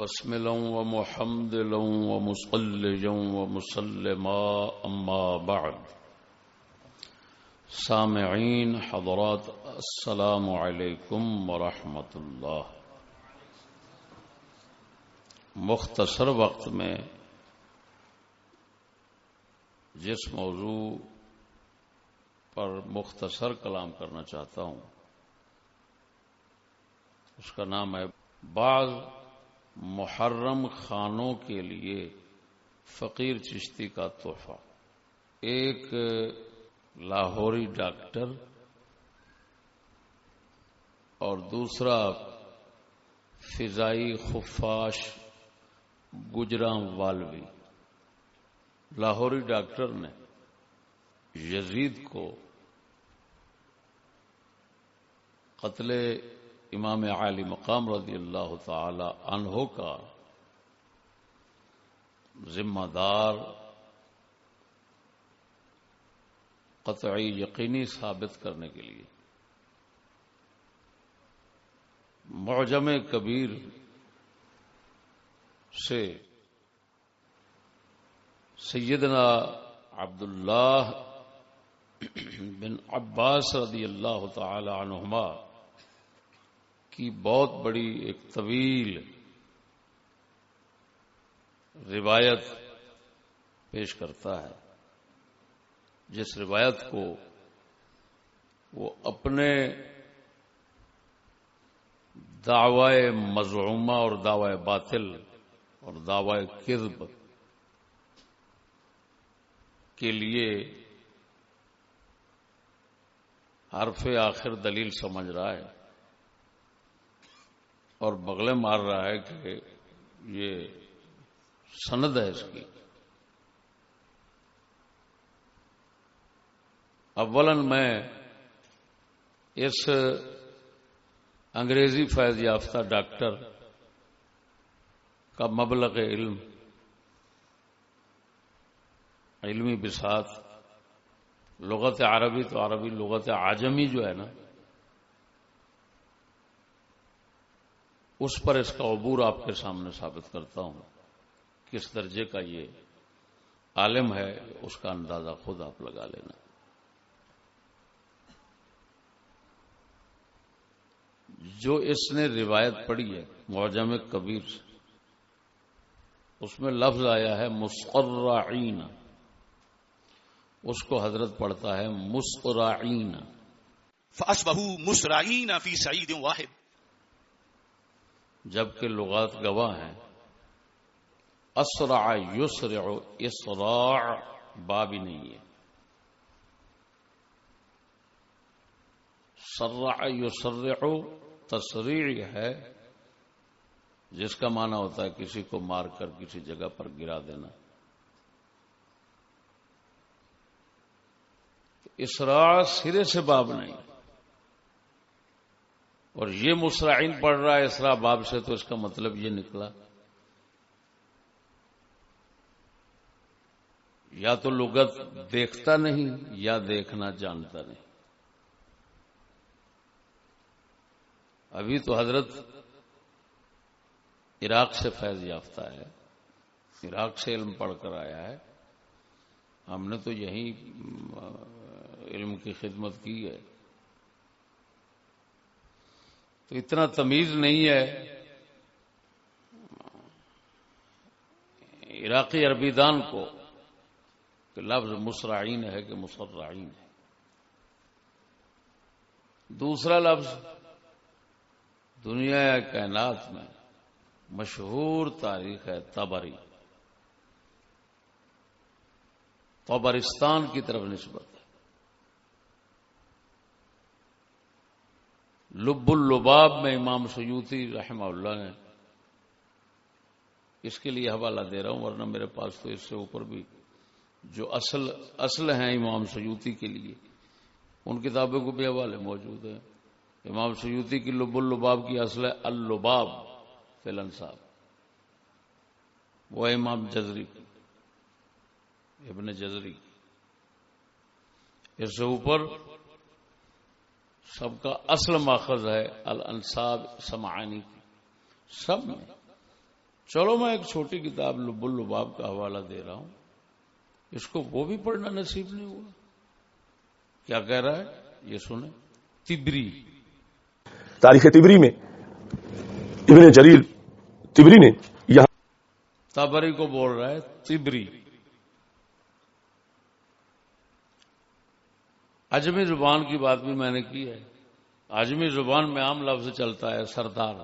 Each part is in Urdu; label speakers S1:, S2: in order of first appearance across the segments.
S1: بسملا ومحمدلا ومصليا ومسلما أما بعد. سامعين، حضرات، السلام عليكم ورحمة الله. مختصر وقت میں جس موضوع پر مختصر کلام کرنا چاہتا ہوں، اس کا نام ہے بعض محرم خانوں کے لیے فقیر چشتی کا تحفہ۔ ایک لاہوری ڈاکٹر اور دوسرا فضائی خفاش گجرام والوی۔ لاہوری ڈاکٹر نے یزید کو قتل امام عالی مقام رضی اللہ تعالی عنہ کا ذمہ دار قطعی یقینی ثابت کرنے کے لیے معجم کبیر سے سیدنا عبداللہ بن عباس رضی اللہ تعالی عنہما کی بہت بڑی ایک طویل روایت پیش کرتا ہے۔ جس روایت کو وہ اپنے دعوی مزعومہ اور دعوی باطل اور دعوی کذب کے لیے حرف آخر دلیل سمجھ رہا ہے۔ اور بغلے مار رہا ہے کہ یہ سند ہے اس کی۔ اولن میں اس انگریزی فیض یافتہ ڈاکٹر کا مبلغ علم، علمی بسات لغت عربی تو عربی لغت آجمی جو ہے نا اس پر اس کا عبور آپ کے سامنے ثابت کرتا ہوں کس درجے کا یہ عالم ہے، اس کا اندازہ خود آپ لگا لینا۔ جو اس نے روایت پڑھی ہے معجم کبیر سے، اس میں لفظ آیا ہے مسقرعین۔ اس کو حضرت پڑھتا ہے مسقرعین۔
S2: فأصبحوا مسرعين في سعيد واحد۔
S1: جبکہ لغات گواہ ہیں۔ اسرع یسرع اسراع بابی نہیں ہے۔ سرع یسرع تسریع ہے، جس کا معنی ہوتا ہے کسی کو مار کر کسی جگہ پر گرا دینا۔ اسراع سرے سے باب نہیں۔ اور یہ مسرائن پڑھ رہا ہے اسرا باب سے تو اس کا مطلب یہ نکلا۔ یا تو لغت دیکھتا نہیں یا دیکھنا جانتا نہیں۔ ابھی تو حضرت عراق سے فیض یافتہ ہے۔ عراق سے علم پڑھ کر آیا ہے۔ ہم نے تو یہی علم کی خدمت کی ہے۔ تو اتنا تمیز نہیں ہے۔ عراقی عربی دان کو کہ لفظ مسرعین ہے کہ مسرعین ہے۔ دوسرا لفظ، دنیا کائنات میں مشہور تاریخ ہے تبری تبرستان کی طرف نسبت۔ لب اللباب میں امام سیوتی رحمہ اللہ نے اس کے لیے حوالہ دے رہا ہوں، ورنہ میرے پاس تو اس سے اوپر بھی جو اصل اصل ہیں امام سیوتی کے لیے، ان کتابوں کو بھی حوالے موجود ہیں۔ امام سیوتی کی لب اللباب کی اصل ہے اللباب فلن صاحب۔ وہ امام جزری ابن جزری اس سے اوپر سب کا اصل ماخذ ہے الانصاب سمعانی کی۔ سب میں۔ چلو میں ایک چھوٹی کتاب لب الباب کا حوالہ دے رہا ہوں۔ اس کو وہ بھی پڑھنا نصیب نہیں ہوا۔ کیا کہہ رہا ہے؟ یہ سنیں۔ تبری۔
S3: تاریخ تبری میں۔ ابن جلیل تبری نے یہاں
S1: تبری کو بول رہا ہے تبری۔ اجمی زبان کی بات بھی میں نے کی ہے۔ اجمی زبان میں عام لفظ چلتا ہے سردار۔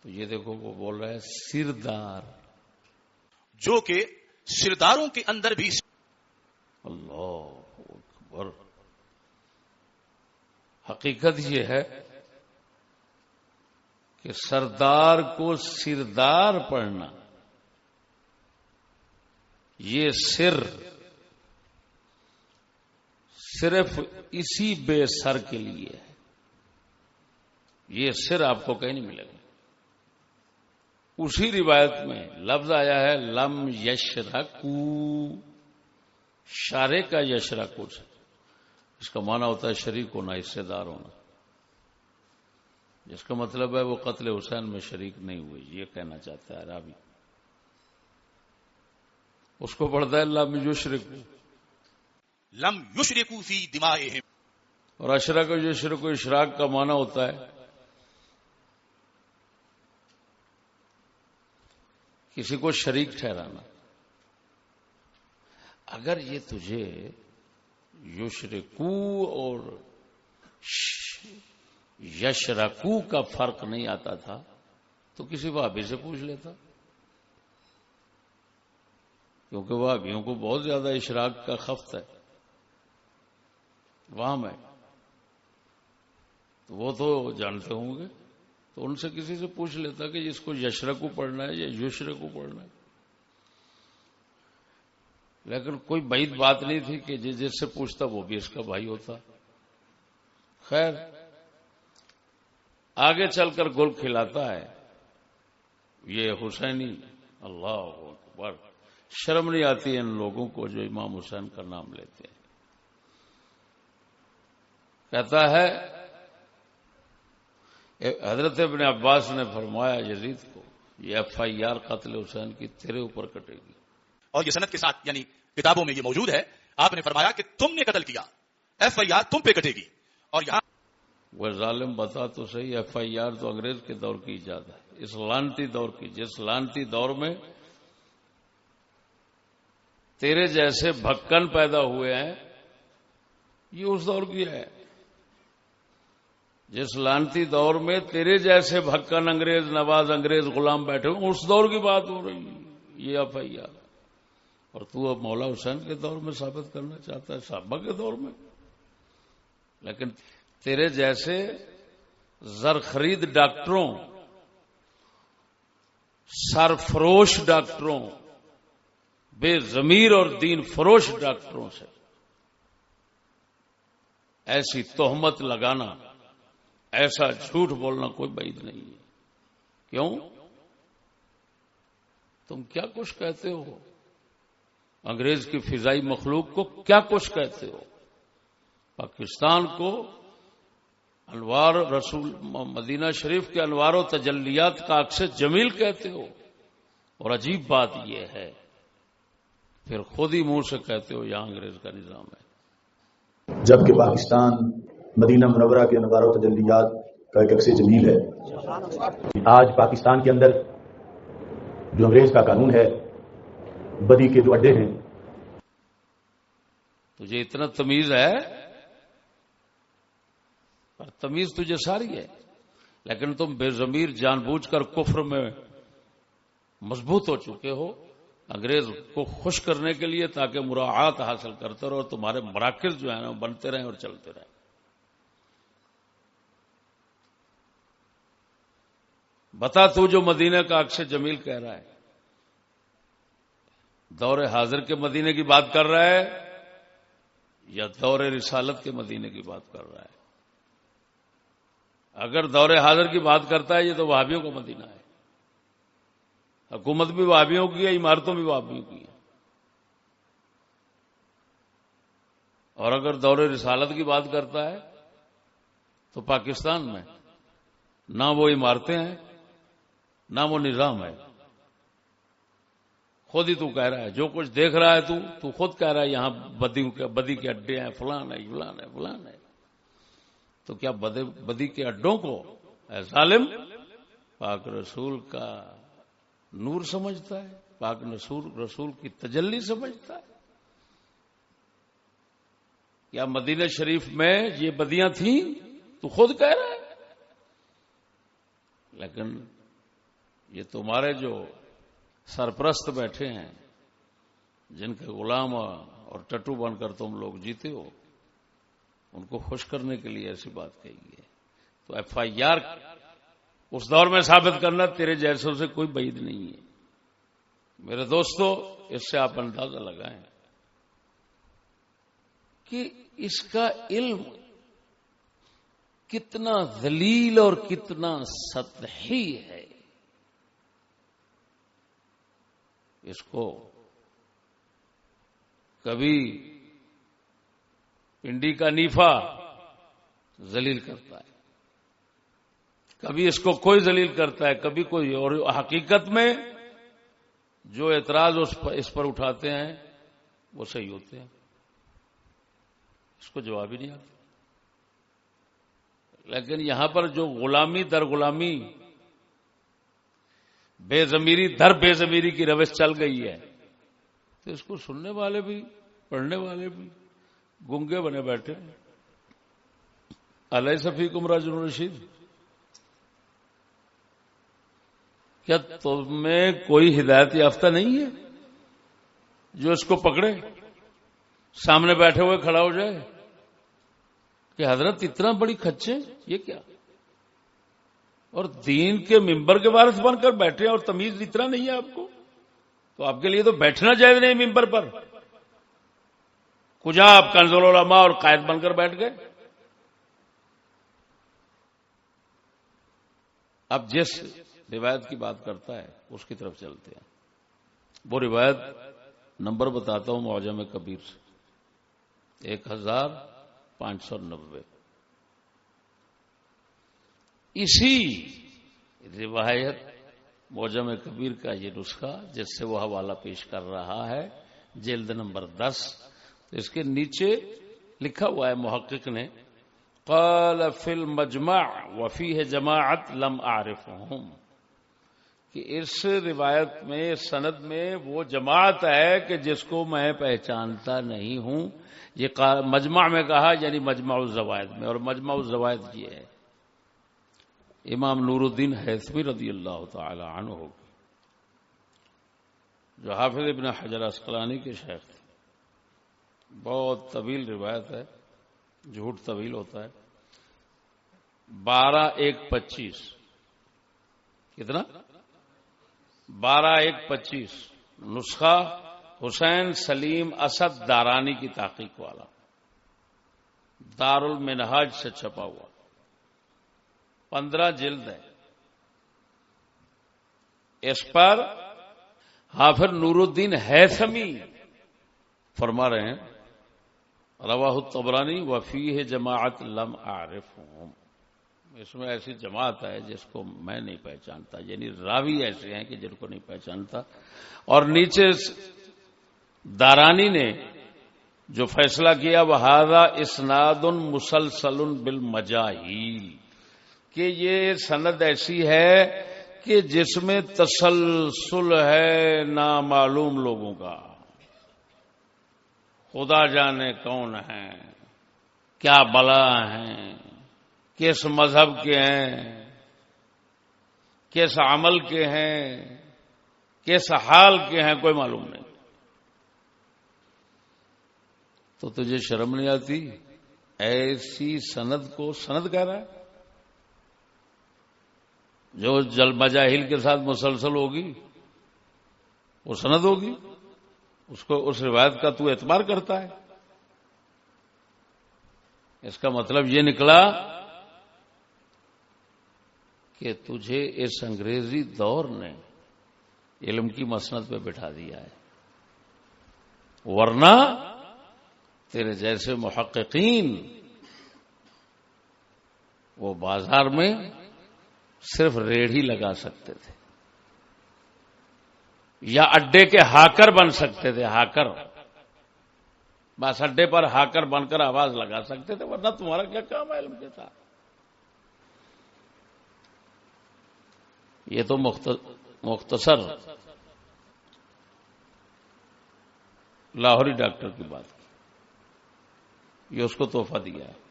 S1: تو یہ دیکھو وہ بول رہا ہے سردار۔
S2: جو کہ سرداروں کے اندر بھی
S1: اللہ اکبر۔ حقیقت یہ ہے کہ سردار کو سردار پڑھنا یہ سر صرف اسی بے سر کے لیے ہے۔ یہ سر آپ کو کہیں نہیں ملے گا۔ اسی روایت میں لفظ آیا ہے، لم یشرکو۔ شارے کا یشرکو سے اس کا معنی ہوتا ہے شریک ہونا، حصے دار ہونا۔ جس کا مطلب ہے وہ قتل حسین میں شریک نہیں ہوئے یہ کہنا چاہتا ہے رابی اس کو پڑھتا ہے لم یشرک
S2: لم یشرکو فی دمائہم۔
S1: اور اشرک و یشرک و اشراق کا معنی ہوتا ہے کسی کو شریک ٹھہرانا۔ اگر یہ تجھے یشرکو اور یشرکو کا فرق نہیں آتا تھا تو کسی بھابھی سے پوچھ لیتا۔ کیونکہ بھابھیوں کو بہت زیادہ اشراق کا خفت ہے۔ وہاں میں۔ تو وہ تو جانتے ہوں گے۔ تو ان سے کسی سے پوچھ لیتا کہ اس کو یشرکو پڑھنا ہے یا یشرکو پڑھنا ہے۔ لیکن کوئی بعید بات نہیں تھی کہ جس سے پوچھتا وہ بھی اس کا بھائی ہوتا۔ خیر، آگے چل کر گل کھلاتا ہے۔ یہ حسینی، اللہ اکبر، شرم نہیں آتی ان لوگوں کو جو امام حسین کا نام لیتے ہیں۔ کہتا ہے حضرت ابن عباس نے فرمایا یزید کو یہ ایف آئی آر قتل حسین کی تیرے اوپر کٹے گی۔
S2: اور یہ صنعت کے ساتھ یعنی کتابوں میں یہ موجود ہے آپ نے فرمایا کہ تم نے قتل کیا ایف آئی آر تم پہ کٹے گی۔ اور یہاں
S1: وہ ظالم بتا تو صحیح ایف آئی آر تو انگریز کے دور کی ایجاد ہے۔ اس لانتی دور کی جس لانتی دور میں تیرے جیسے بھکن پیدا ہوئے ہیں یہ اس دور کی ہے۔ جس لانتی دور میں تیرے جیسے بھکن انگریز، نواز انگریز غلام بیٹھے ہوئے اس دور کی بات ہو رہی ہے، یہ ایف آئی آر۔ اور تو اب مولا حسین کے دور میں ثابت کرنا چاہتا ہے، صحابہ کے دور میں۔ لیکن تیرے جیسے زر خرید ڈاکٹروں، سرفروش ڈاکٹروں، بے ضمیر اور دین فروش ڈاکٹروں سے ایسی تہمت لگانا ایسا جھوٹ بولنا کوئی بعید نہیں ہے۔ کیوں؟ تم کیا کچھ کہتے ہو؟ انگریز کی فضائی مخلوق کو کیا کچھ کہتے ہو؟ پاکستان کو انوار رسول مدینہ شریف کے انوار و تجلیات کا اکثر جمیل کہتے ہو۔ اور عجیب بات یہ ہے۔ پھر خود ہی منہ سے کہتے ہو، یہاں انگریز کا نظام ہے۔
S3: جبکہ پاکستان مدینہ منورہ کے انوار و تجلیات کا ایک اکثر جمیل ہے۔ آج پاکستان کے اندر جو انگریز کا قانون ہے، بدی کے جو اڈے ہیں۔
S1: تجھے اتنا تمیز ہے، پر تمیز تجھے ساری ہے۔ لیکن تم بے ضمیر جان بوجھ کر کفر میں مضبوط ہو چکے ہو۔ انگریز کو خوش کرنے کے لیے تاکہ مراعات حاصل کرتے رہو تمہارے مراکز جو ہیں نا بنتے رہیں اور چلتے رہیں۔ بتا تو جو مدینہ کا اکثر جمیل کہہ رہا ہے۔ دور حاضر کے مدینے کی بات کر رہا ہے یا دور رسالت کے مدینے کی بات کر رہا ہے؟ اگر دور حاضر کی بات کرتا ہے یہ تو وہابیوں کا مدینہ ہے۔ حکومت بھی وہابیوں کی ہے، عمارتوں بھی وہابیوں کی ہے اور اگر دور رسالت کی بات کرتا ہے تو پاکستان میں نہ وہ عمارتیں ہیں نام و نظام ہے۔ خود ہی تو کہہ رہا ہے، جو کچھ دیکھ رہا ہے تو تو خود کہہ رہا ہے، یہاں بدی بدی کے اڈے ہیں، فلان ہے فلان ہے فلان ہے۔ تو کیا بدی کے اڈوں کو اے ظالم پاک رسول کا نور سمجھتا ہے؟ پاک رسول رسول کی تجلی سمجھتا ہے؟ کیا مدینہ شریف میں یہ بدیاں تھیں؟ تو خود کہہ رہا ہے۔ لیکن یہ تمہارے جو سرپرست بیٹھے ہیں، جن کے غلام اور ٹٹو بن کر تم لوگ جیتے ہو، ان کو خوش کرنے کے لیے ایسی بات کہی ہے۔ تو ایف آئی آر اس دور میں ثابت کرنا تیرے جیسوں سے کوئی بعید نہیں ہے۔ میرے دوستو، اس سے آپ اندازہ لگائیں کہ اس کا علم کتنا ذلیل اور کتنا سطحی ہے۔ اس کو کبھی پنڈی کا نیفا ذلیل کرتا ہے۔ کبھی اس کو کوئی ذلیل کرتا ہے، کبھی کوئی۔ اور حقیقت میں جو اعتراض اس پر اٹھاتے ہیں، وہ صحیح ہوتے ہیں۔ اس کو جواب ہی نہیں آتا۔ لیکن یہاں پر جو غلامی، در غلامی بے زمیری در بے زمیری کی روش چل گئی ہے۔ تو اس کو سننے والے بھی، پڑھنے والے بھی گنگے بنے بیٹھے علیہ صفی کمراج رشید کیا تمہیں کوئی ہدایت یافتہ نہیں ہے جو اس کو پکڑے، سامنے بیٹھے ہوئے کھڑا ہو جائے؟ کہ حضرت اتنا بڑی کچے یہ کیا؟ اور دین کے ممبر کے وارث بن کر بیٹھے اور تمیز اتنا نہیں ہے آپ کو؟ تو آپ کے لیے تو بیٹھنا جائز نہیں ممبر پر۔ کجا آپ کنزول علماء اور قائد بن کر بیٹھ گئے؟ اب جس روایت کی بات کرتا ہے، اس کی طرف چلتے ہیں۔ وہ روایت نمبر بتاتا ہوں معجم کبیر سے۔ ایک ہزار پانچ سو نبے اسی روایت موجم کبیر کا یہ نسخہ جس سے وہ حوالہ پیش کر رہا ہے، جلد نمبر دس اس کے نیچے لکھا ہوا ہے، محقق نے، قال فی المجمع وفی ہے جماعت لم عارف ہوں کہ اس روایت میں، سند میں وہ جماعت ہے کہ جس کو میں پہچانتا نہیں ہوں۔ یہ مجمع میں کہا یعنی مجمع الزوائد میں، اور مجمع الزوائد یہ ہے۔ امام نور الدین حیثمی رضی اللہ تعالی عنہ ہو جو حافظ ابن حجر اسقلانی کے شیخ تھے۔ بہت طویل روایت ہے، جھوٹ طویل ہوتا ہے۔ بارہ ایک پچیس۔ کتنا؟ بارہ ایک پچیس۔ نسخہ حسین سلیم اسد دارانی کی تحقیق والا۔ دار المنہاج سے چھپا ہوا۔ پندرہ جلد ہے۔ اس پر حافظ نور الدین حیثمی فرما رہے ہیں۔ رواہ الطبرانی وفی ہے جماعت لم عارف ہوں اس میں ایسی جماعت ہے جس کو میں نہیں پہچانتا یعنی راوی ایسے ہیں کہ جن کو نہیں پہچانتا۔ اور نیچے دارانی نے جو فیصلہ کیا وہ ہارا اسناد مسلسل بل کہ یہ سند ایسی ہے کہ جس میں تسلسل ہے نامعلوم لوگوں کا۔ خدا جانے کون ہے کیا بلا ہیں، کس مذہب کے ہیں، کس عمل کے ہیں، کس حال کے ہیں، کوئی معلوم نہیں۔ تو تجھے شرم نہیں آتی؟ ایسی سند کو سند کہہ رہا ہے؟ جو جل مجاہل کے ساتھ مسلسل ہوگی، وہ سند ہوگی، اس کو، اس روایت کا تو اعتبار کرتا ہے۔ اس کا مطلب یہ نکلا کہ تجھے اس انگریزی دور نے علم کی مسنت پہ بٹھا دیا ہے۔ ورنہ تیرے جیسے محققین وہ بازار میں صرف ریڑھ ہی لگا سکتے تھے یا اڈے کے ہاکر بن سکتے تھے، ہاکر۔ بس اڈے پر ہاکر بن کر آواز لگا سکتے تھے، ورنہ تمہارا کیا کام ہے علم کے تھا یہ تو مختصر لاہوری ڈاکٹر کی بات کی۔ یہ اس کو تحفہ دیا ہے۔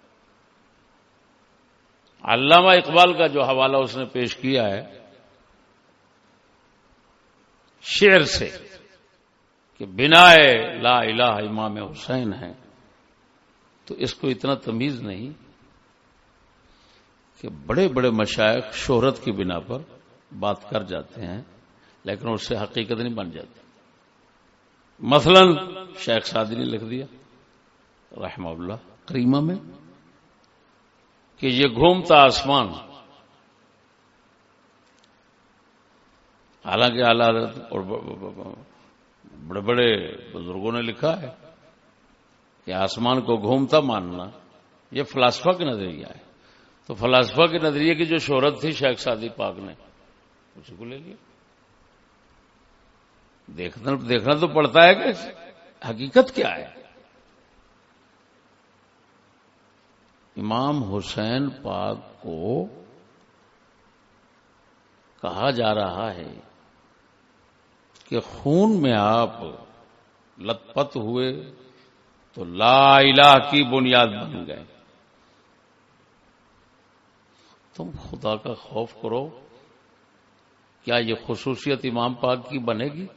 S1: علامہ اقبال کا جو حوالہ اس نے پیش کیا ہے، شعر سے کہ بنا لا الہ امام حسین ہے تو اس کو اتنا تمیز نہیں کہ بڑے بڑے مشائق شہرت کی بنا پر بات کر جاتے ہیں، لیکن اس سے حقیقت نہیں بن جاتی۔ مثلا شیخ سادی نے لکھ دیا، رحمہ اللہ، کریمہ میں کہ یہ گھومتا آسمان۔ حالانکہ اعلی حضرت اور بڑے بڑے بزرگوں نے لکھا ہے کہ آسمان کو گھومتا ماننا یہ فلاسفہ کا نظریہ ہے۔ تو فلاسفہ کے نظریے کی جو شہرت تھی شیخ سادی پاک نے، اسی کو لے لیا۔ دیکھنا دیکھنا تو پڑتا ہے کہ حقیقت کیا ہے۔ امام حسین پاک کو کہا جا رہا ہے کہ خون میں آپ لت پت ہوئے تو لا الہ کی بنیاد بن گئے۔ تم خدا کا خوف کرو۔ کیا یہ خصوصیت امام پاک کی بنے گی؟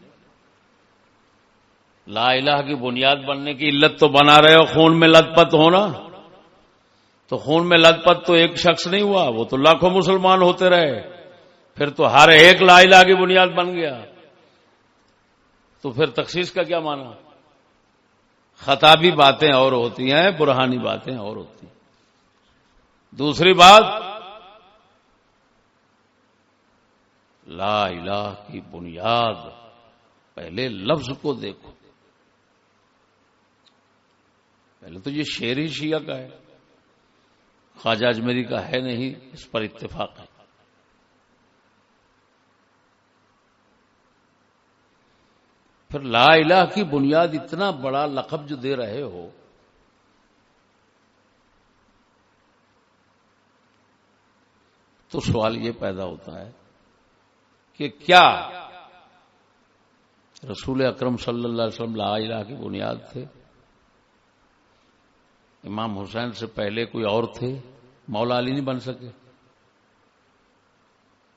S1: لا الہ کی بنیاد بننے کی علت تو بنا رہے ہو خون میں لت پت ہونا۔ تو خون میں لت پت تو ایک شخص نہیں ہوا، وہ تو لاکھوں مسلمان ہوتے رہے۔ پھر تو ہر ایک لا الہ کی بنیاد بن گیا۔ تو پھر تخصیص کا کیا مانا خطابی باتیں اور ہوتی ہیں، برہانی باتیں اور ہوتی ہیں۔ دوسری بات، لا الہ کی بنیاد، پہلے لفظ کو دیکھو۔ پہلے تو یہ شیر ہی شیعہ کا ہے۔ خواجہ اجمیری کا ہے نہیں، اس پر اتفاق ہے۔ پھر لا الہ کی بنیاد اتنا بڑا لقب جو دے رہے ہو۔ تو سوال یہ پیدا ہوتا ہے کہ کیا رسول اکرم صلی اللہ علیہ وسلم لا الہ کی بنیاد تھے؟ امام حسین سے پہلے کوئی اور تھے، مولا علی نہیں بن سکے۔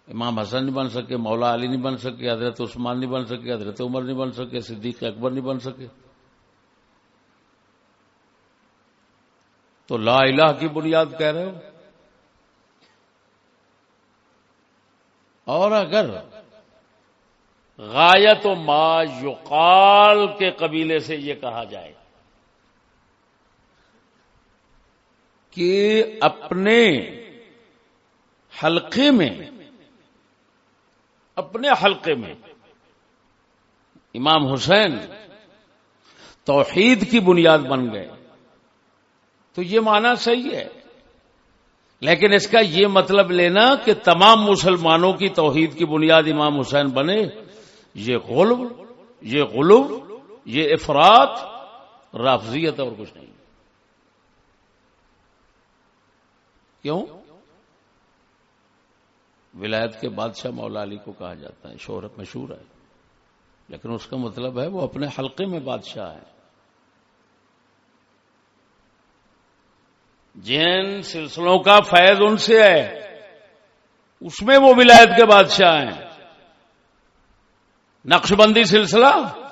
S1: امام حسن نہیں بن سکے، مولا علی نہیں بن سکے، حضرت عثمان نہیں بن سکے، حضرت عمر نہیں بن سکے، صدیق اکبر نہیں بن سکے۔ تو لا الہ کی بنیاد کہہ رہے ہو؟ اور اگر غایت و ما یقال کے قبیلے سے یہ کہا جائے کہ اپنے حلقے میں، اپنے حلقے میں امام حسین توحید کی بنیاد بن گئے۔ تو یہ مانا صحیح ہے۔ لیکن اس کا یہ مطلب لینا کہ تمام مسلمانوں کی توحید کی بنیاد امام حسین بنے، یہ غلب یہ غلب یہ افراد رافضیت اور کچھ نہیں۔ کیوں؟ ولایت کے بادشاہ مولا علی کو کہا جاتا ہے، شہرت مشہور ہے۔ لیکن اس کا مطلب ہے وہ اپنے حلقے میں بادشاہ ہے۔ جین سلسلوں کا فیض ان سے ہے، اس میں وہ ولایت کے بادشاہ ہیں۔ نقش بندی سلسلہ۔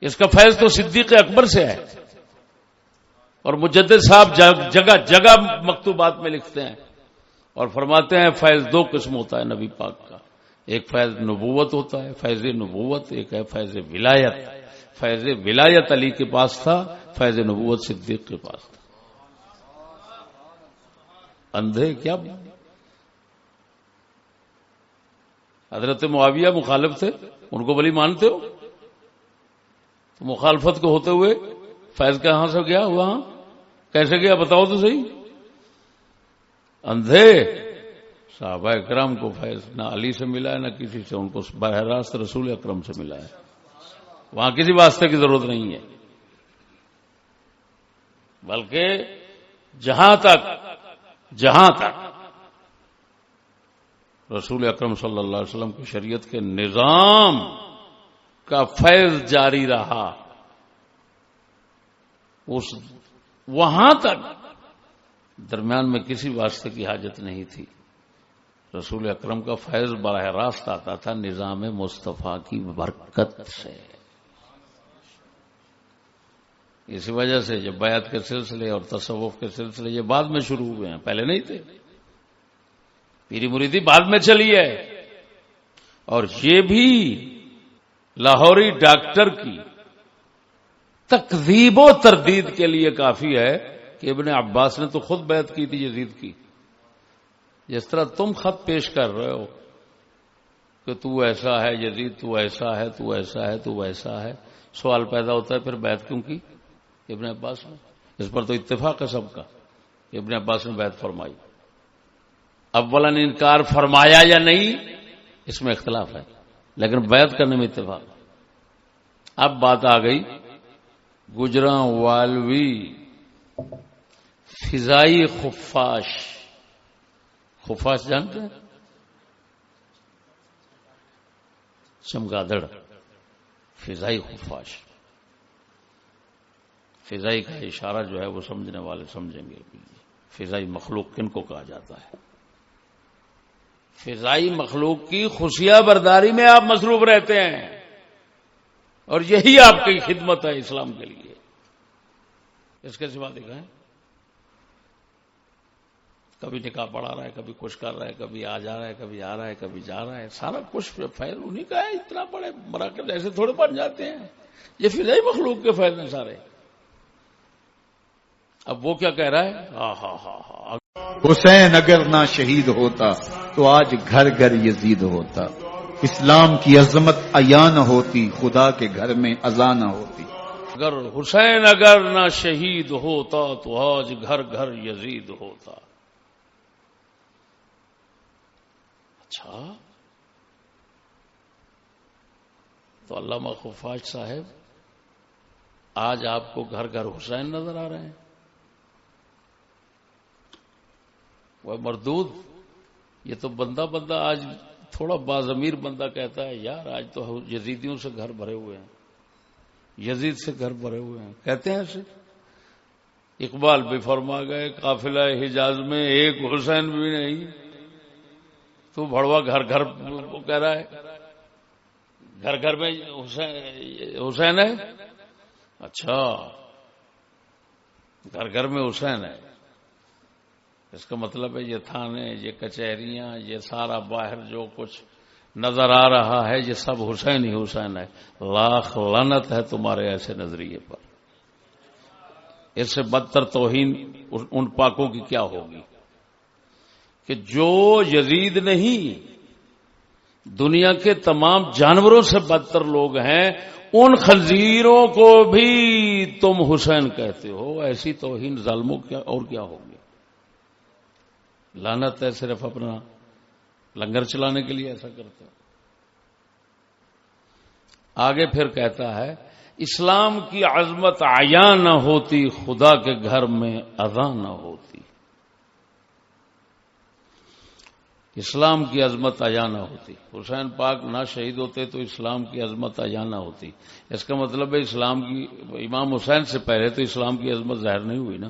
S1: اس کا فیض تو صدیق اکبر سے ہے۔ اور مجدد صاحب جگہ جگہ مکتوبات میں لکھتے ہیں اور فرماتے ہیں فیض دو قسم ہوتا ہے نبی پاک کا۔ ایک فیض نبوت ہوتا ہے، فیض نبوت، ایک ہے فیض ولایت۔ فیض ولایت علی کے پاس تھا، فیض نبوت صدیق کے پاس تھا۔ اندھے کیا؟ حضرت معاویہ مخالف تھے، ان کو بلی مانتے ہو؟ تو مخالفت کو ہوتے ہوئے فیض کہاں سے گیا؟ وہاں۔ کیسے گیا بتاؤ تو صحیح۔ اندھے۔ صحابہ اکرام کو فیض، نہ علی سے ملا ہے، نہ کسی سے، ان کو براہ راست رسول اکرم سے ملا ہے۔ وہاں کسی واسطے کی ضرورت نہیں ہے۔ بلکہ جہاں تک جہاں تک رسول اکرم صلی اللہ علیہ وسلم کی شریعت کے نظام کا فیض جاری رہا، اس وہاں تک درمیان میں کسی واسطے کی حاجت نہیں تھی۔ رسول اکرم کا فیض براہ راست آتا تھا نظام مصطفیٰ کی برکت سے۔ اسی وجہ سے جب بیعت کے سلسلے اور تصوف کے سلسلے یہ بعد میں شروع ہوئے ہیں، پہلے نہیں تھے۔ پیری مریدی بعد میں چلی ہے۔ اور یہ بھی لاہوری ڈاکٹر کی تقزیب و تردید کے لیے کافی ہے کہ ابن عباس نے تو خود بیعت کی تھی، یزید کی۔ جس طرح تم خط پیش کر رہے ہو کہ تو ایسا ہے، یزید تو ایسا ہے، تو ایسا ہے، تو ویسا ہے، سوال پیدا ہوتا ہے، پھر بیعت کیوں کی؟ ابن عباس نے۔ اس پر تو اتفاق ہے سب کا ابن عباس نے بیعت فرمائی۔ اولا انکار فرمایا یا نہیں، اس میں اختلاف ہے، لیکن بیعت کرنے میں اتفاق۔ اب بات آ گئی گجرا والوی، فضائی خفاش. خفاش جانتے ہیں؟ چمگادڑ. فضائی خفاش. فضائی کا اشارہ جو ہے وہ سمجھنے والے سمجھیں گے۔ فضائی مخلوق کن کو کہا جاتا ہے؟ فضائی مخلوق کی خوشیاں برداری میں آپ مصروف رہتے ہیں۔ اور یہی آپ کی خدمت ہے اسلام کے لیے۔ اس کے سوا دکھائیں کبھی نکاح پڑھا رہا ہے، کبھی کچھ کر رہا ہے، کبھی آ جا رہا ہے، کبھی آ رہا ہے، کبھی جا رہا ہے۔ سارا کچھ فیل انہیں کا ہے، اتنا بڑے مراکز ایسے تھوڑے بن جاتے ہیں۔ یہ فضائی مخلوق کے فائدے سارے۔ اب وہ کیا کہہ رہا ہے؟ ہاں ہاں ہاں ہاں۔
S4: حسین اگر نہ شہید ہوتا تو آج گھر گھر یزید ہوتا۔ اسلام کی عظمت ایا نہ ہوتی، خدا کے گھر میں ازا نہ ہوتی۔
S1: اگر حسین اگر نہ شہید ہوتا تو آج گھر گھر یزید ہوتا۔ اچھا۔ تو علامہ خفاش صاحب، آج آپ کو گھر گھر حسین نظر آ رہے ہیں۔ وہ مردود، یہ تو بندہ بندہ آج تھوڑا بازمیر بندہ کہتا ہے، یار، آج تو یزیدیوں سے گھر بھرے ہوئے ہیں۔ یزید سے گھر بھرے ہوئے ہیں۔ کہتے ہیں ایسے اقبال بھی فرما گئے، قافلہ حجاز میں ایک حسین بھی نہیں۔ تو بڑوا گھر گھر وہ کہہ رہا ہے۔ گھر گھر میں حسین ہے؟ اچھا۔ گھر گھر میں حسین ہے۔ اس کا مطلب ہے یہ تھانے، یہ کچہریاں، یہ سارا باہر جو کچھ نظر آ رہا ہے، یہ سب حسین ہی حسین ہے۔ لاکھ لنت ہے تمہارے ایسے نظریے پر۔ اس سے بدتر توہین ان پاکوں کی کیا ہوگی؟ کہ جو یزید نہیں، دنیا کے تمام جانوروں سے بدتر لوگ ہیں، ان خنزیروں کو بھی تم حسین کہتے ہو۔ ایسی توہین ظالموں کیا اور کیا ہوگی؟ لانت ہے صرف اپنا لنگر چلانے کے لیے ایسا کرتا آگے پھر کہتا ہے، اسلام کی عظمت آیا نہ ہوتی، خدا کے گھر میں ادا نہ ہوتی۔ اسلام کی عظمت آیا نہ ہوتی۔ حسین پاک نہ شہید ہوتے تو اسلام کی عظمت آیا نہ ہوتی۔ اس کا مطلب ہے، اسلام کی، امام حسین سے پہلے تو اسلام کی عظمت ظاہر نہیں ہوئی نا۔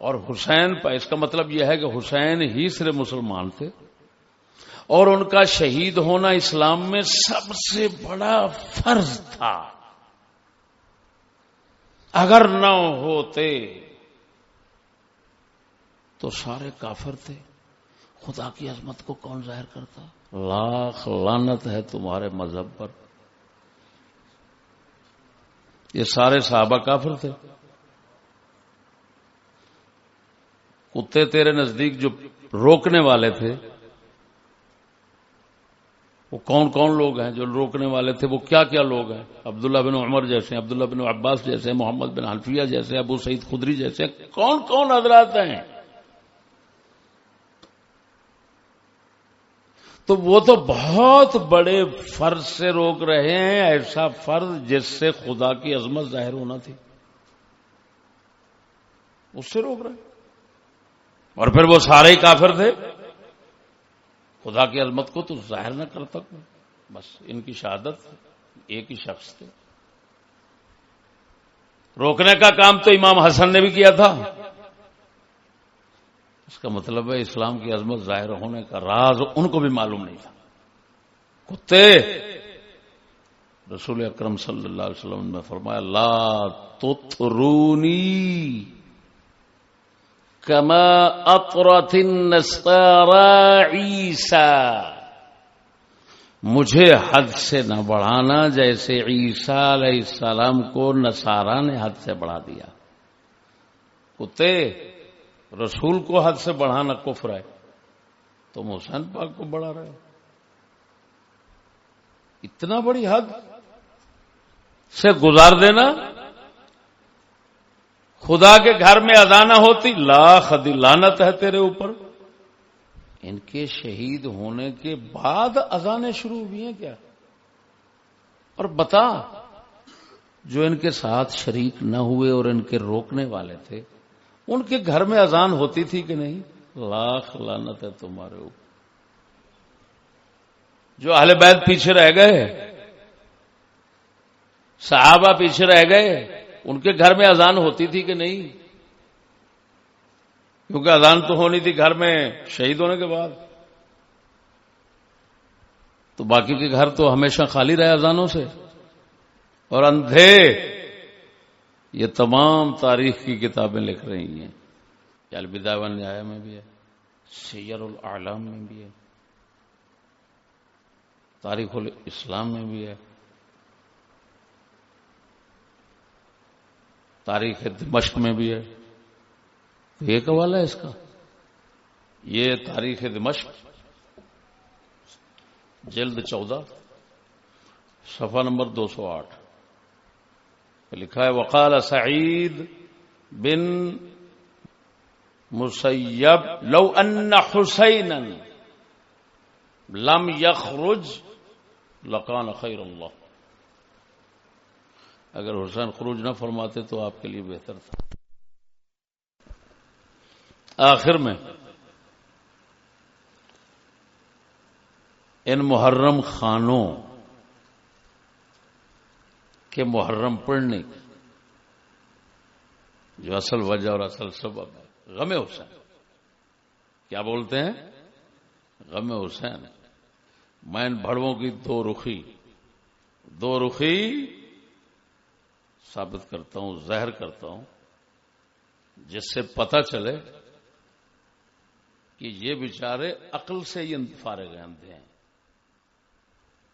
S1: اور حسین اس کا مطلب یہ ہے کہ حسین ہی صرف مسلمان تھے اور ان کا شہید ہونا اسلام میں سب سے بڑا فرض تھا۔ اگر نہ ہوتے تو سارے کافر تھے۔ خدا کی عظمت کو کون ظاہر کرتا؟ لاکھ لانت ہے تمہارے مذہب پر۔ یہ سارے صحابہ کافر تھے۔ کتے تیرے نزدیک جو روکنے والے تھے، وہ کون کون لوگ ہیں جو روکنے والے تھے؟ وہ کیا کیا لوگ ہیں؟ عبداللہ بن عمر جیسے، عبداللہ بن عباس جیسے، محمد بن حلفیہ جیسے، ابو سعید خدری جیسے، کون کون حضرات ہیں؟ تو وہ تو بہت بڑے فرض سے روک رہے ہیں، ایسا فرض جس سے خدا کی عظمت ظاہر ہونا تھی۔ اس سے روک رہے اور پھر وہ سارے ہی کافر تھے۔ خدا کی عظمت کو تو ظاہر نہ کرتا بس ان کی شہادت ایک ہی شخص تھے۔ روکنے کا کام تو امام حسن نے بھی کیا تھا۔ اس کا مطلب ہے اسلام کی عظمت ظاہر ہونے کا راز ان کو بھی معلوم نہیں تھا۔ کتے۔ رسول اکرم صلی اللہ علیہ وسلم نے فرمایا، لا تطرونی۔ کما اطرت عیسیٰ مجھے حد سے نہ بڑھانا جیسے عیسیٰ علیہ السلام کو نصارہ نے حد سے بڑھا دیا۔ کتے، رسول کو حد سے بڑھانا کفر ہے تم حسین پاک کو بڑھا رہے اتنا بڑی حد سے گزار دینا خدا کے گھر میں ادانا ہوتی۔ لاکھ لانت ہے تیرے اوپر۔ ان کے شہید ہونے کے بعد اذانیں شروع ہوئی ہیں کیا؟ اور بتا، جو ان کے ساتھ شریک نہ ہوئے اور ان کے روکنے والے تھے، ان کے گھر میں اذان ہوتی تھی کہ نہیں؟ لاکھ لانت ہے تمہارے اوپر۔ جو اہل بیت پیچھے رہ گئے، صحابہ پیچھے رہ گئے ان کے گھر میں اذان ہوتی تھی کہ نہیں؟ کیونکہ اذان تو ہونی تھی گھر میں شہید ہونے کے بعد۔ تو باقی کے گھر تو ہمیشہ خالی رہے اذانوں سے۔ اور اندھے، یہ تمام تاریخ کی کتابیں لکھ رہی ہیں۔ الوداع نیایا میں بھی ہے، سیر العالم میں بھی ہے، تاریخ الاسلام میں بھی ہے۔ تاریخ دمشق میں بھی ہے۔ ایک حوالہ ہے اس کا۔ یہ تاریخ دمشق، جلد چودہ، صفحہ نمبر دو سو آٹھ۔ لکھا ہے، وقال سعید بن مسیب، لو ان حسین لم یخرج لقان خیر اللہ۔ اگر حسین خروج نہ فرماتے تو آپ کے لیے بہتر تھا۔ آخر میں ان محرم خانوں کے محرم پڑھنے کی جو اصل وجہ اور اصل سبب ہے۔ غم حسین۔ کیا بولتے ہیں؟ غم حسین۔ میں ان بڑووں کی دو رخی دو رخی ثابت کرتا ہوں، زہر کرتا ہوں، جس سے پتہ چلے کہ یہ بیچارے عقل سے ہی فارغ اندھے ہیں۔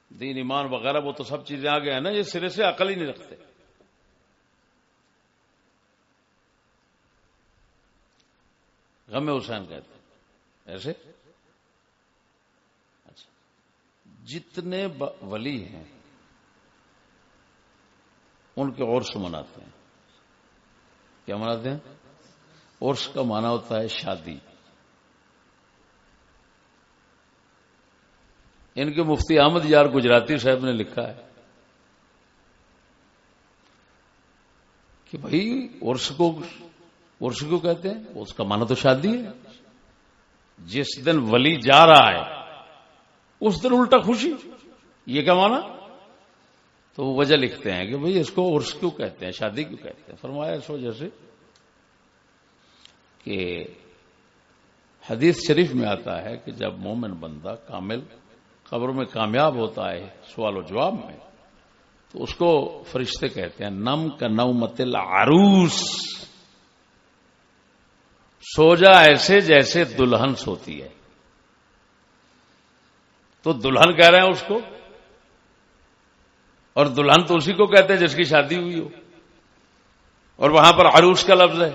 S1: دین، ایمان وغیرہ، وہ تو سب چیزیں آگے ہیں نا، یہ سرے سے عقل ہی نہیں رکھتے۔ غم حسین کہتے ہیں۔ ایسے؟ اچھا۔ جتنے ولی ہیں ان کے عرس مناتے ہیں۔ کیا مناتے ہیں؟ عرس کا مانا ہوتا ہے شادی۔ ان کے مفتی احمد یار گجراتی صاحب نے لکھا ہے کہ بھائی عرس کو عرس کو کہتے ہیں، اس کا مانا تو شادی ہے۔ جس دن ولی جا رہا ہے، اس دن الٹا خوشی، یہ کیا مانا تو وہ وجہ لکھتے ہیں کہ بھئی اس کو عرس کیوں کہتے ہیں؟ شادی کیوں کہتے ہیں؟ فرمایا اس وجہ سے کہ حدیث شریف میں آتا ہے کہ جب مومن بندہ کامل قبر میں کامیاب ہوتا ہے سوال و جواب میں، تو اس کو فرشتے کہتے ہیں، نم کا نو متل عروس سو جا ایسے جیسے دلہن سوتی ہے۔ تو دلہن کہہ رہے ہیں اس کو؟ اور دلہن تو اسی کو کہتے ہیں جس کی شادی ہوئی ہو۔ اور وہاں پر عروس کا لفظ ہے۔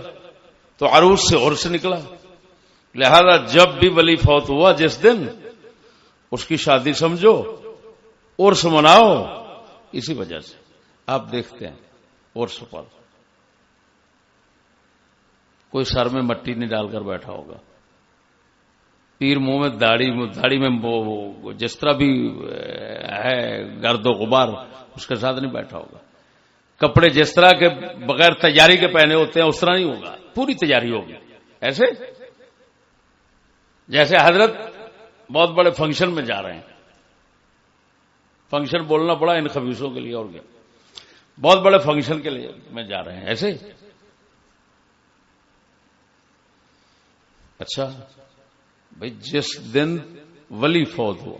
S1: تو عروس سے اور سے نکلا۔ لہذا جب بھی ولی فوت ہوا، جس دن اس کی شادی سمجھو، عرس مناؤ، اسی وجہ سے۔ آپ دیکھتے ہیں، عرس پر۔ کوئی سر میں مٹی نہیں ڈال کر بیٹھا ہوگا۔ پیر منہ میں داڑھی داڑھی میں جس طرح بھی ہے گرد و غبار، اس کے ساتھ نہیں بیٹھا ہوگا۔ کپڑے جس طرح کے بغیر تیاری کے پہنے ہوتے ہیں، اس طرح نہیں ہوگا۔ پوری تیاری ہوگی۔ ایسے؟ جیسے حضرت بہت بڑے فنکشن میں جا رہے ہیں۔ فنکشن بولنا پڑا ان خبیصوں کے لیے اور کیا۔ بہت بڑے فنکشن کے لیے میں جا رہے ہیں۔ ایسے؟ اچھا۔ بھائی جس دن ولی فوت ہوا،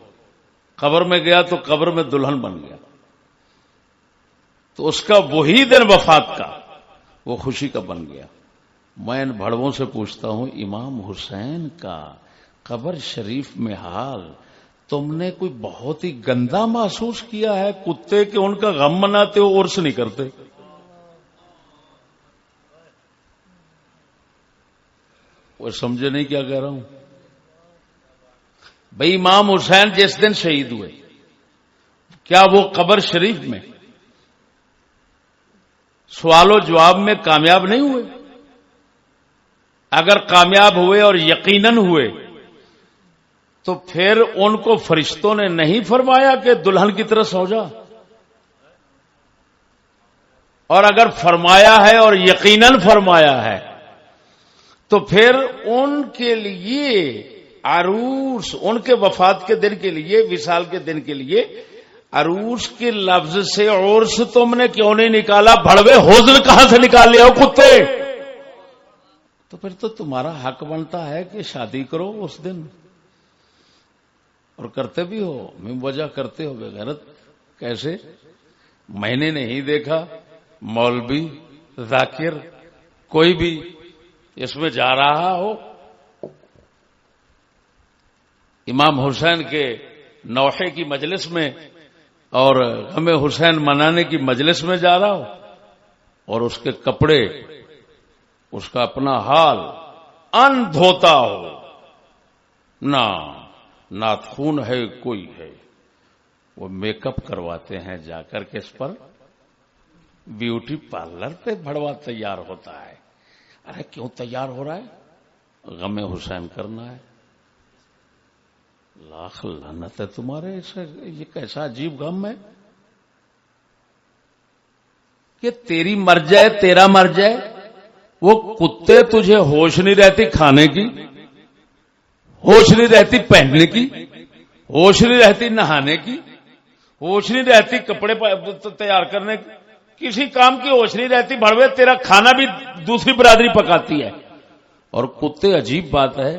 S1: قبر میں گیا تو قبر میں دلہن بن گیا۔ تو اس کا وہی دن وفات کا، وہ خوشی کا بن گیا۔ میں ان بڑووں سے پوچھتا ہوں، امام حسین کا قبر شریف میں حال، تم نے کوئی بہت ہی گندا محسوس کیا ہے؟ کتے کہ ان کا غم مناتے ہو، عرس نہیں کرتے۔ وہ سمجھے نہیں کیا کہہ رہا ہوں۔ بھائی امام حسین جس دن شہید ہوئے، کیا وہ قبر شریف میں؟ سوال و جواب میں کامیاب نہیں ہوئے۔ اگر کامیاب ہوئے اور یقیناً ہوئے، تو پھر ان کو فرشتوں نے نہیں فرمایا کہ دلہن کی طرح سو جا۔ اور اگر فرمایا ہے اور یقیناً فرمایا ہے، تو پھر ان کے لیے عروس، ان کے وفات کے دن کے لیے وشال کے دن کے لیے، عروس کے لفظ سے عرس تم نے کیوں نہیں نکالا؟ بڑوے ہوزن کہاں سے نکال لیا ہو کتے؟ تو پھر تو تمہارا حق بنتا ہے کہ شادی کرو اس دن۔ اور کرتے بھی ہو، میں وجہ کرتے ہو غیرت کیسے؟ میں نے نہیں دیکھا، مولوی، ذاکر، کوئی بھی اس میں جا رہا ہو امام حسین کے نوحے کی مجلس میں اور ہمیں حسین منانے کی مجلس میں جا رہا ہو اور اس کے کپڑے، اس کا اپنا حال ان دھوتا ہو۔ نہ ناتخون ہے، کوئی ہے۔ وہ میک اپ کرواتے ہیں جا کر کے اس پر۔ بیوٹی پارلر پہ بڑوا تیار ہوتا ہے۔ ارے کیوں تیار ہو رہا ہے؟ غم حسین کرنا ہے۔ لاکھ لانت ہے تمہارے یہ کیسا عجیب غم ہے؟ کہ تیری مر جائے تیرا مر جائے وہ کتے تجھے ہوش نہیں رہتی کھانے کی، ہوش نہیں رہتی پہننے کی، ہوش نہیں رہتی نہانے کی، ہوش نہیں رہتی کپڑے تیار کرنے کی، کسی کام کی ہوش نہیں رہتی بڑوے تیرا کھانا بھی دوسری برادری پکاتی ہے۔ اور کتے عجیب بات ہے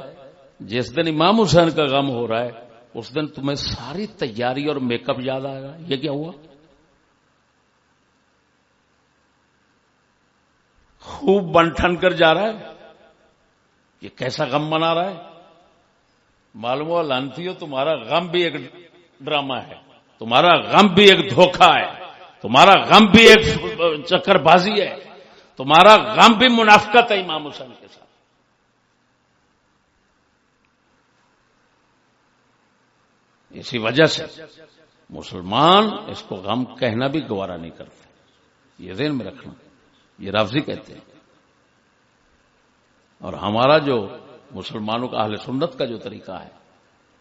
S1: جس دن امام حسین کا غم ہو رہا ہے، اس دن تمہیں ساری تیاری اور میک اپ یاد آئے گا یہ کیا ہوا؟ خوب بن ٹھن کر جا رہا ہے۔ یہ کیسا غم منا رہا ہے؟ معلوم ہوا لانتی ہو تمہارا غم بھی ایک ڈرامہ ہے۔ تمہارا غم بھی ایک دھوکہ ہے۔ تمہارا غم بھی ایک چکر بازی ہے۔ تمہارا غم بھی منافقت ہے امام حسین کے ساتھ۔ اسی وجہ سے مسلمان اس کو غم کہنا بھی گوارا نہیں کرتے۔ یہ ذہن میں رکھنا۔ یہ رافضی کہتے ہیں۔ اور ہمارا جو مسلمانوں کا اہل سنت کا جو طریقہ ہے،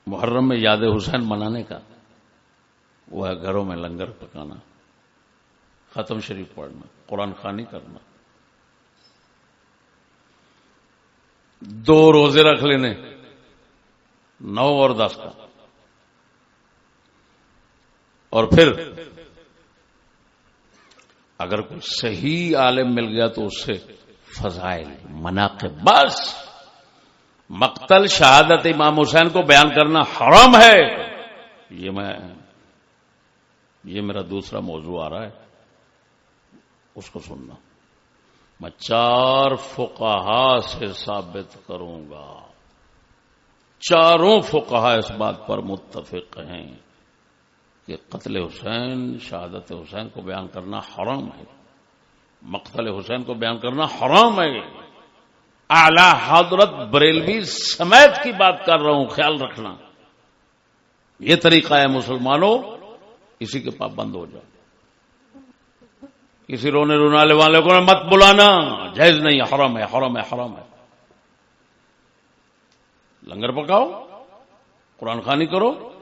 S1: محرم میں یاد حسین منانے کا، وہ ہے گھروں میں لنگر پکانا، ختم شریف پڑھنا، قرآن خانی کرنا۔ دو روزے رکھ لینے، نو اور دس کا۔ اور پھر اگر کوئی صحیح عالم مل گیا تو اس سے فضائل، مناقب، بس۔ مقتل، شہادت امام حسین کو بیان کرنا حرام ہے۔ یہ میں، یہ میرا دوسرا موضوع آ رہا ہے۔ اس کو سننا۔ میں چار فقہا سے ثابت کروں گا۔ چاروں فقہا اس بات پر متفق ہیں۔ کہ قتل حسین، شہادت حسین کو بیان کرنا حرام ہے۔ مقتل حسین کو بیان کرنا حرام ہے۔ اعلی حضرت بریلوی سمیت کی بات کر رہا ہوں، خیال رکھنا۔ یہ طریقہ ہے مسلمانوں، اسی کے پاس بند ہو جاؤ۔ کسی رونے رونالے والے کو مت بلانا، جائز نہیں حرم ہے حرم ہے حرم ہے۔ لنگر پکاؤ، قرآن خانی کرو۔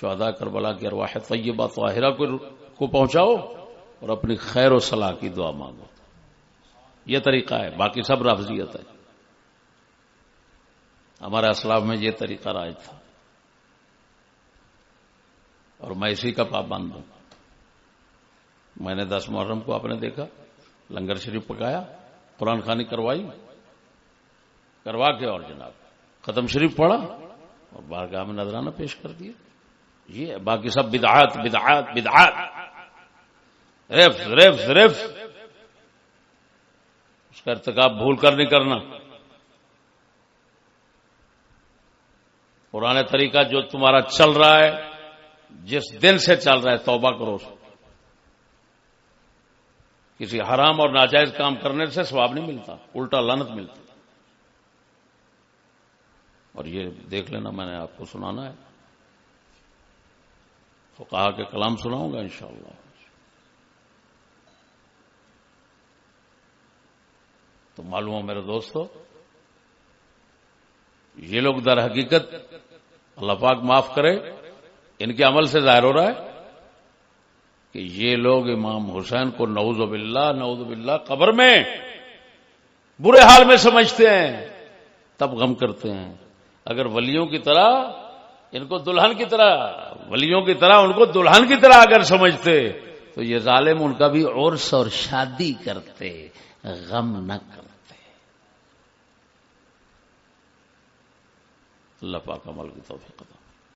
S1: شہدا کربلا کی ارواح طیبہ طاہرہ کو پہنچاؤ اور اپنی خیر و صلاح کی دعا مانگو۔ یہ طریقہ ہے، باقی سب رفضیت ہے۔ ہمارے اسلام میں یہ طریقہ رائج تھا۔ اور میں اسی کا پابند ہوں۔ میں نے دس محرم کو آپ نے دیکھا، لنگر شریف پکایا، قرآن خانی کروائی، کروا کے اور جناب ختم شریف پڑھا اور بارگاہ میں نظرانہ پیش کر دیا یہ باقی سب بدعات بدعات بدعات۔ ریف ریف ریف اس کا ارتکاب بھول کر نہیں کرنا۔ پرانے طریقہ جو تمہارا چل رہا ہے، جس دن سے چل رہا ہے، توبہ کرو کسی حرام اور ناجائز کام کرنے سے سواب نہیں ملتا، الٹا لانت ملتا اور یہ دیکھ لینا، میں نے آپ کو سنانا ہے۔ تو کہا کہ کلام سناؤں گا انشاءاللہ۔ تو معلوم ہو میرے دوستو، یہ لوگ در حقیقت اللہ پاک معاف کرے، ان کے عمل سے ظاہر ہو رہا ہے کہ یہ لوگ امام حسین کو نعوذ باللہ نعوذ باللہ قبر میں برے حال میں سمجھتے ہیں، تب غم کرتے ہیں۔ اگر ولیوں کی طرح ان کو دلہن کی طرح، ولیوں کی طرح ان کو دلہن کی طرح اگر سمجھتے، تو یہ ظالم ان کا بھی عرس اور شادی کرتے، غم نہ کرتے۔ اللہ پاک عمل کی توفیق